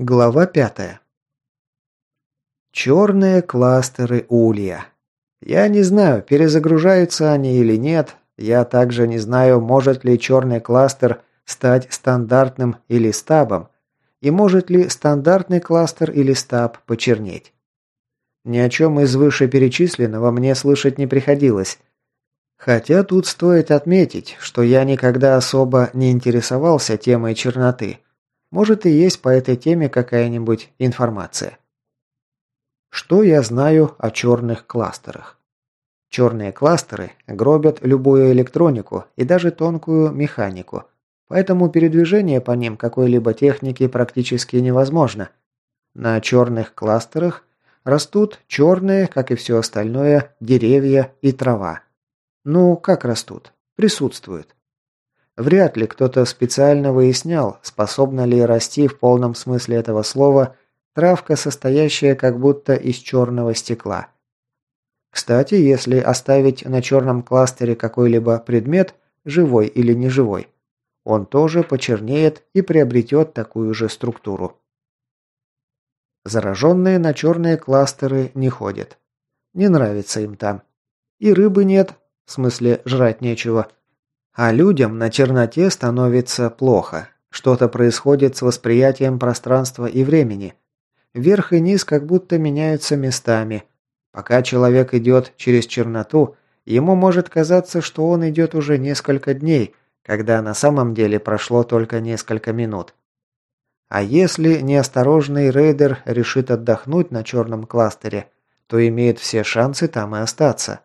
Глава пятая. Черные кластеры улья. Я не знаю, перезагружаются они или нет. Я также не знаю, может ли черный кластер стать стандартным или стабом, и может ли стандартный кластер или стаб почернеть. Ни о чем из вышеперечисленного мне слышать не приходилось. Хотя тут стоит отметить, что я никогда особо не интересовался темой черноты – может и есть по этой теме какая-нибудь информация. Что я знаю о черных кластерах? Черные кластеры гробят любую электронику и даже тонкую механику, поэтому передвижение по ним какой-либо техники практически невозможно. На черных кластерах растут черные, как и все остальное, деревья и трава. Ну, как растут? Присутствуют. Вряд ли кто-то специально выяснял, способна ли расти в полном смысле этого слова травка, состоящая как будто из черного стекла. Кстати, если оставить на черном кластере какой-либо предмет, живой или неживой, он тоже почернеет и приобретет такую же структуру. Зараженные на черные кластеры не ходят. Не нравится им там. И рыбы нет, в смысле жрать нечего – а людям на черноте становится плохо. Что-то происходит с восприятием пространства и времени. Верх и низ как будто меняются местами. Пока человек идет через черноту, ему может казаться, что он идет уже несколько дней, когда на самом деле прошло только несколько минут. А если неосторожный рейдер решит отдохнуть на черном кластере, то имеет все шансы там и остаться.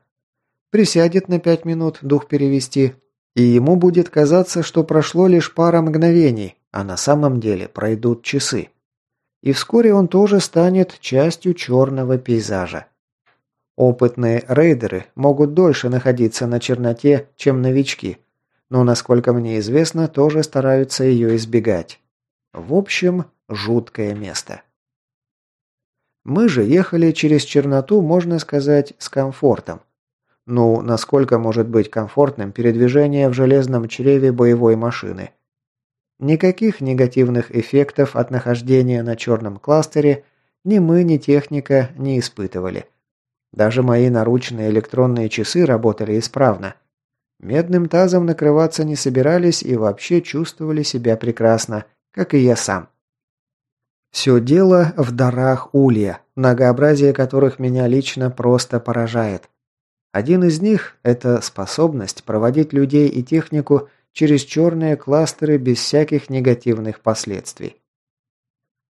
Присядет на пять минут дух перевести, и ему будет казаться, что прошло лишь пара мгновений, а на самом деле пройдут часы. И вскоре он тоже станет частью черного пейзажа. Опытные рейдеры могут дольше находиться на черноте, чем новички, но, насколько мне известно, тоже стараются ее избегать. В общем, жуткое место. Мы же ехали через черноту, можно сказать, с комфортом. Ну, насколько может быть комфортным передвижение в железном чреве боевой машины? Никаких негативных эффектов от нахождения на черном кластере ни мы, ни техника не испытывали. Даже мои наручные электронные часы работали исправно. Медным тазом накрываться не собирались и вообще чувствовали себя прекрасно, как и я сам. Все дело в дарах улья, многообразие которых меня лично просто поражает. Один из них – это способность проводить людей и технику через черные кластеры без всяких негативных последствий.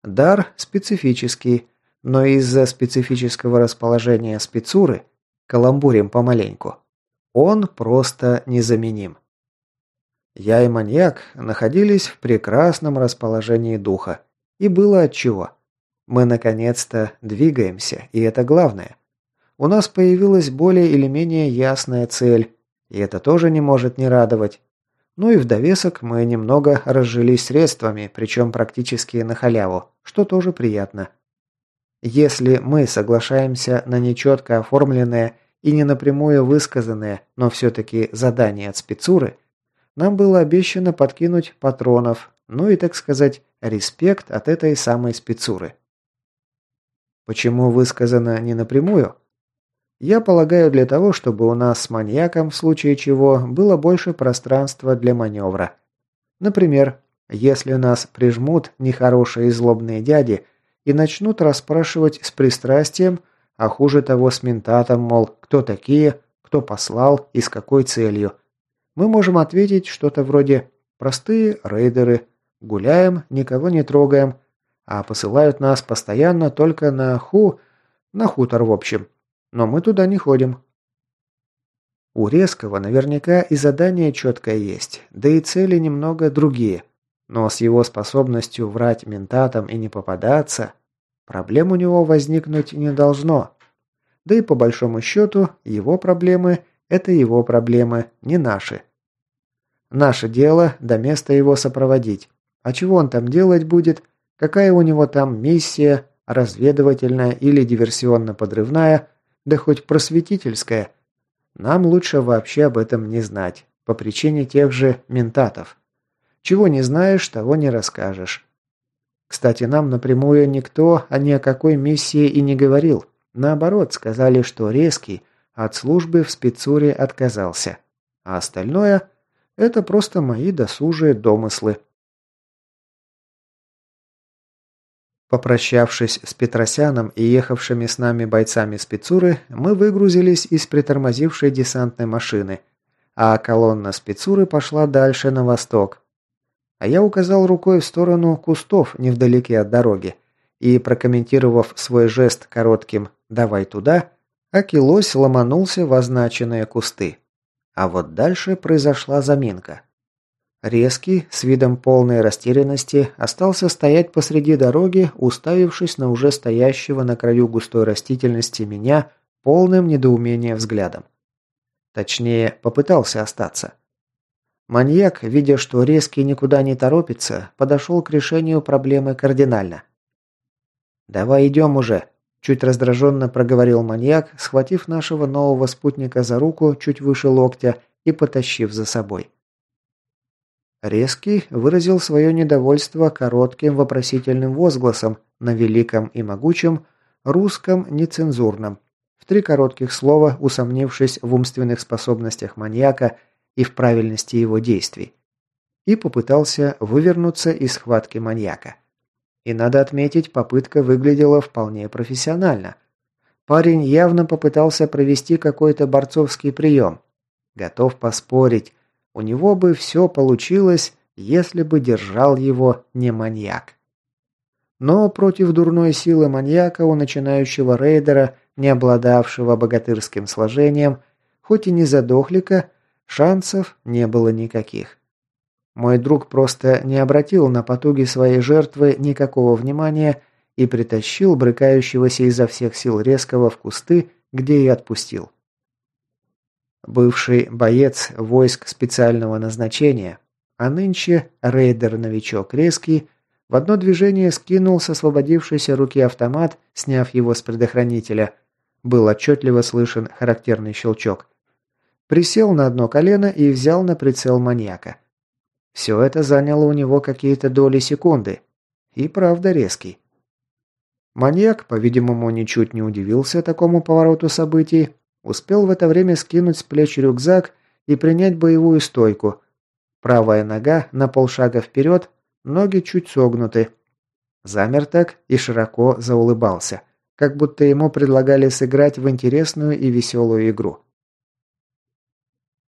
Дар специфический, но из-за специфического расположения спецуры, каламбурим помаленьку, он просто незаменим. Я и маньяк находились в прекрасном расположении духа, и было отчего. Мы наконец-то двигаемся, и это главное. У нас появилась более или менее ясная цель, и это тоже не может не радовать. Ну и в довесок мы немного разжились средствами, причем практически на халяву, что тоже приятно. Если мы соглашаемся на нечетко оформленное и не напрямую высказанное, но все-таки задание от спецуры, нам было обещано подкинуть патронов, ну и, так сказать, респект от этой самой спецуры. Почему высказано не напрямую? Я полагаю, для того, чтобы у нас с маньяком, в случае чего, было больше пространства для маневра. Например, если нас прижмут нехорошие злобные дяди и начнут расспрашивать с пристрастием, а хуже того с ментатом, мол, кто такие, кто послал и с какой целью, мы можем ответить что-то вроде «простые рейдеры», «гуляем, никого не трогаем», а посылают нас постоянно только на ху, на хутор в общем – но мы туда не ходим. У Резкого наверняка и задание четкое есть, да и цели немного другие. Но с его способностью врать ментатам и не попадаться, проблем у него возникнуть не должно. Да и по большому счету, его проблемы – это его проблемы, не наши. Наше дело до места его сопроводить. А чего он там делать будет? Какая у него там миссия, разведывательная или диверсионно-подрывная – да хоть просветительская. Нам лучше вообще об этом не знать, по причине тех же ментатов. Чего не знаешь, того не расскажешь. Кстати, нам напрямую никто о ни о какой миссии и не говорил. Наоборот, сказали, что резкий от службы в спецуре отказался. А остальное – это просто мои досужие домыслы. Попрощавшись с Петросяном и ехавшими с нами бойцами спецуры, мы выгрузились из притормозившей десантной машины, а колонна спецуры пошла дальше на восток. А я указал рукой в сторону кустов невдалеке от дороги и, прокомментировав свой жест коротким «давай туда», Акилось ломанулся в означенные кусты. А вот дальше произошла заминка. Резкий, с видом полной растерянности, остался стоять посреди дороги, уставившись на уже стоящего на краю густой растительности меня полным недоумения взглядом. Точнее, попытался остаться. Маньяк, видя, что Резкий никуда не торопится, подошел к решению проблемы кардинально. «Давай идем уже», – чуть раздраженно проговорил маньяк, схватив нашего нового спутника за руку чуть выше локтя и потащив за собой. Резкий выразил свое недовольство коротким вопросительным возгласом на великом и могучем русском нецензурном, в три коротких слова усомнившись в умственных способностях маньяка и в правильности его действий, и попытался вывернуться из схватки маньяка. И надо отметить, попытка выглядела вполне профессионально. Парень явно попытался провести какой-то борцовский прием. Готов поспорить, у него бы все получилось, если бы держал его не маньяк. Но против дурной силы маньяка у начинающего рейдера, не обладавшего богатырским сложением, хоть и не задохлика, шансов не было никаких. Мой друг просто не обратил на потуги своей жертвы никакого внимания и притащил брыкающегося изо всех сил резкого в кусты, где и отпустил. Бывший боец войск специального назначения, а нынче рейдер-новичок резкий, в одно движение скинул с освободившейся руки автомат, сняв его с предохранителя. Был отчетливо слышен характерный щелчок. Присел на одно колено и взял на прицел маньяка. Все это заняло у него какие-то доли секунды. И правда резкий. Маньяк, по-видимому, ничуть не удивился такому повороту событий, Успел в это время скинуть с плеч рюкзак и принять боевую стойку. Правая нога на полшага вперед, ноги чуть согнуты. Замер так и широко заулыбался, как будто ему предлагали сыграть в интересную и веселую игру.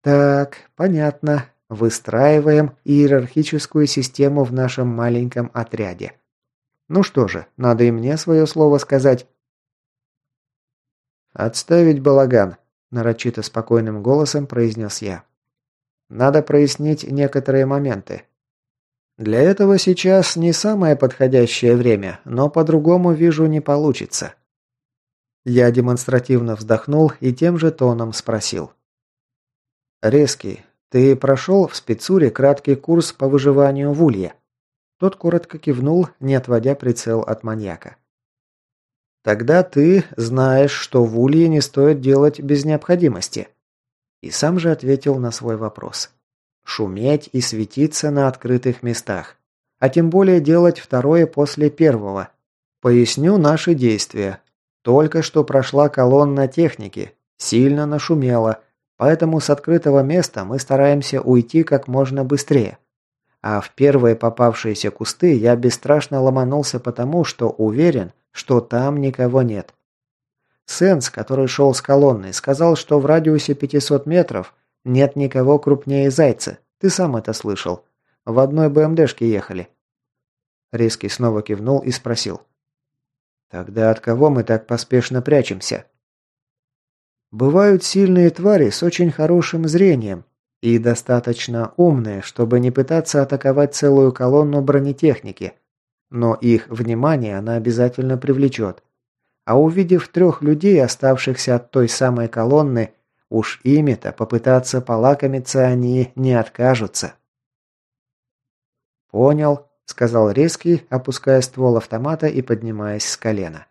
Так, понятно. Выстраиваем иерархическую систему в нашем маленьком отряде. Ну что же, надо и мне свое слово сказать. «Отставить балаган», – нарочито спокойным голосом произнес я. «Надо прояснить некоторые моменты. Для этого сейчас не самое подходящее время, но по-другому, вижу, не получится». Я демонстративно вздохнул и тем же тоном спросил. «Резкий, ты прошел в спецуре краткий курс по выживанию в Улье?» Тот коротко кивнул, не отводя прицел от маньяка. Тогда ты знаешь, что в улье не стоит делать без необходимости. И сам же ответил на свой вопрос. Шуметь и светиться на открытых местах. А тем более делать второе после первого. Поясню наши действия. Только что прошла колонна техники. Сильно нашумела. Поэтому с открытого места мы стараемся уйти как можно быстрее. А в первые попавшиеся кусты я бесстрашно ломанулся потому, что уверен, что там никого нет. Сенс, который шел с колонной, сказал, что в радиусе 500 метров нет никого крупнее зайца. Ты сам это слышал. В одной БМДшке ехали. Резкий снова кивнул и спросил. «Тогда от кого мы так поспешно прячемся?» «Бывают сильные твари с очень хорошим зрением и достаточно умные, чтобы не пытаться атаковать целую колонну бронетехники. Но их внимание она обязательно привлечет. А увидев трех людей, оставшихся от той самой колонны, уж ими-то попытаться полакомиться они не откажутся. «Понял», — сказал резкий, опуская ствол автомата и поднимаясь с колена.